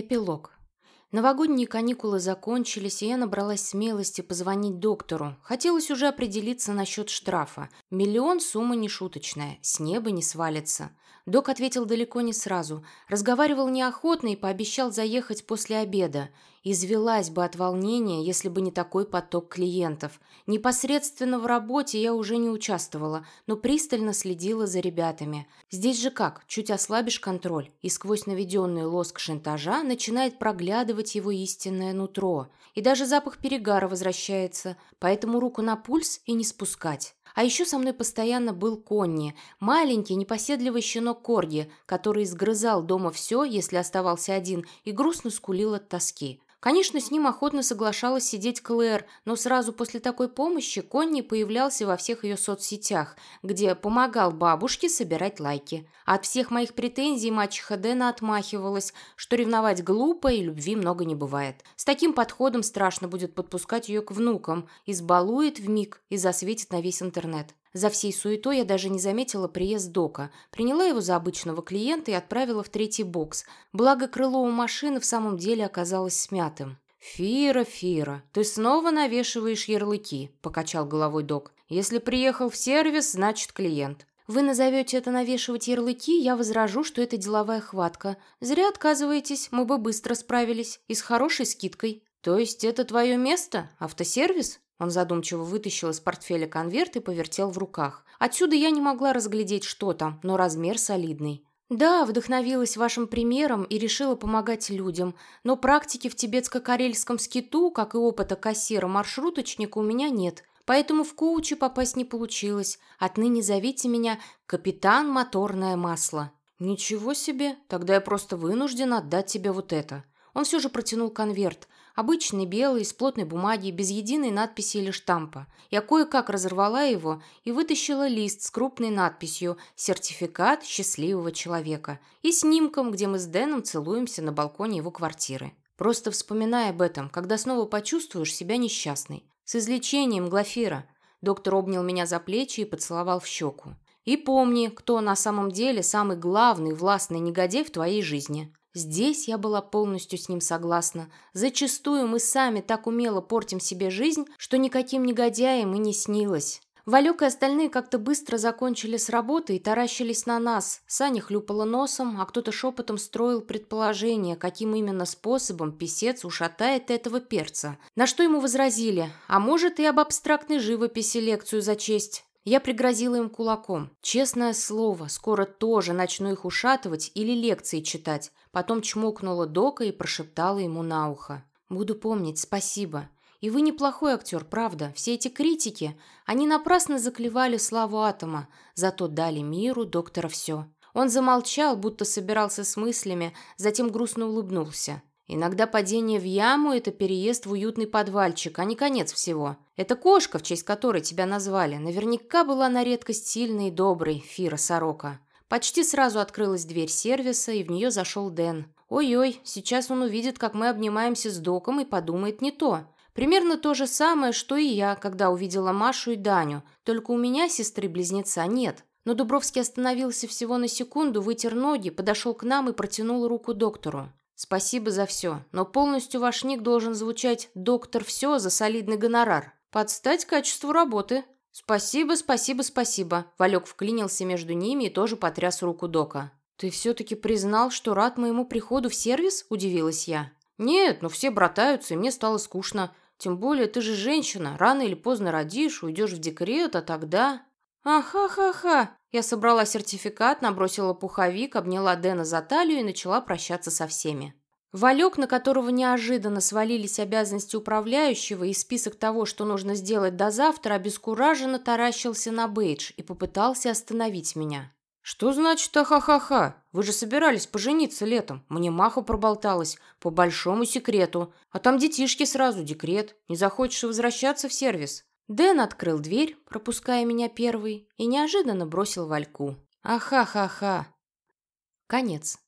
Эпилог. Новогодние каникулы закончились, и я набралась смелости позвонить доктору. Хотелось уже определиться насчет штрафа. Миллион сумма нешуточная, с неба не свалится. Док ответил далеко не сразу. Разговаривал неохотно и пообещал заехать после обеда. Извелась бы от волнения, если бы не такой поток клиентов. Непосредственно в работе я уже не участвовала, но пристально следила за ребятами. Здесь же как, чуть ослабишь контроль, и сквозь наведенный лоск шантажа начинает проглядывать его истинное нутро. И даже запах перегара возвращается, поэтому руку на пульс и не спускать. А еще со мной постоянно был Конни, маленький непоседливый щенок Корги, который сгрызал дома все, если оставался один, и грустно скулил от тоски. Конечно, с ним охотно соглашалась сидеть Клэр, но сразу после такой помощи Конни появлялся во всех ее соцсетях, где помогал бабушке собирать лайки. от всех моих претензий мачеха Дэна отмахивалась, что ревновать глупо и любви много не бывает. С таким подходом страшно будет подпускать ее к внукам, избалует в миг и засветит на весь интернет. За всей суетой я даже не заметила приезд Дока. Приняла его за обычного клиента и отправила в третий бокс. Благо, крыло у машины в самом деле оказалось смятым. «Фира, Фира, ты снова навешиваешь ярлыки», – покачал головой Док. «Если приехал в сервис, значит клиент». «Вы назовете это навешивать ярлыки, я возражу, что это деловая хватка. Зря отказываетесь, мы бы быстро справились. И с хорошей скидкой». «То есть это твое место? Автосервис?» Он задумчиво вытащил из портфеля конверт и повертел в руках. Отсюда я не могла разглядеть, что там, но размер солидный. «Да, вдохновилась вашим примером и решила помогать людям, но практики в тибетско-карельском скиту, как и опыта кассира-маршруточника, у меня нет, поэтому в коучи попасть не получилось. Отныне зовите меня «Капитан Моторное Масло». «Ничего себе, тогда я просто вынужден отдать тебе вот это». Он все же протянул конверт, Обычный белый, из плотной бумаги, без единой надписи или штампа. Я кое-как разорвала его и вытащила лист с крупной надписью «Сертификат счастливого человека» и снимком, где мы с Дэном целуемся на балконе его квартиры. Просто вспоминай об этом, когда снова почувствуешь себя несчастной. С излечением, Глафира. Доктор обнял меня за плечи и поцеловал в щеку. И помни, кто на самом деле самый главный властный негодяй в твоей жизни. Здесь я была полностью с ним согласна. Зачастую мы сами так умело портим себе жизнь, что никаким негодяем и не снилось. Валек и остальные как-то быстро закончили с работы и таращились на нас. Саня хлюпала носом, а кто-то шепотом строил предположение, каким именно способом писец ушатает этого перца. На что ему возразили, а может и об абстрактной живописи лекцию зачесть. Я пригрозила им кулаком. Честное слово, скоро тоже начну их ушатывать или лекции читать. Потом чмокнула Дока и прошептала ему на ухо. «Буду помнить, спасибо. И вы неплохой актер, правда. Все эти критики, они напрасно заклевали славу атома, зато дали миру доктора все». Он замолчал, будто собирался с мыслями, затем грустно улыбнулся. Иногда падение в яму – это переезд в уютный подвальчик, а не конец всего. Эта кошка, в честь которой тебя назвали, наверняка была на редкость сильной и доброй, Фира Сорока. Почти сразу открылась дверь сервиса, и в нее зашел Дэн. Ой-ой, сейчас он увидит, как мы обнимаемся с доком и подумает не то. Примерно то же самое, что и я, когда увидела Машу и Даню. Только у меня сестры-близнеца нет. Но Дубровский остановился всего на секунду, вытер ноги, подошел к нам и протянул руку доктору. «Спасибо за все, но полностью ваш ник должен звучать «Доктор все» за солидный гонорар. Подстать качеству работы». «Спасибо, спасибо, спасибо». Валек вклинился между ними и тоже потряс руку Дока. «Ты все-таки признал, что рад моему приходу в сервис?» – удивилась я. «Нет, но все братаются, и мне стало скучно. Тем более ты же женщина, рано или поздно родишь, уйдешь в декрет, а тогда...» «Аха-ха-ха!» Я собрала сертификат, набросила пуховик, обняла Дэна за талию и начала прощаться со всеми. Валек, на которого неожиданно свалились обязанности управляющего и список того, что нужно сделать до завтра, обескураженно таращился на бейдж и попытался остановить меня. «Что значит ха-ха-ха? Вы же собирались пожениться летом. Мне Маха проболталась. По большому секрету. А там детишки сразу, декрет. Не захочешь возвращаться в сервис?» Дэн открыл дверь, пропуская меня первый, и неожиданно бросил Вальку. «Аха-ха-ха!» Конец.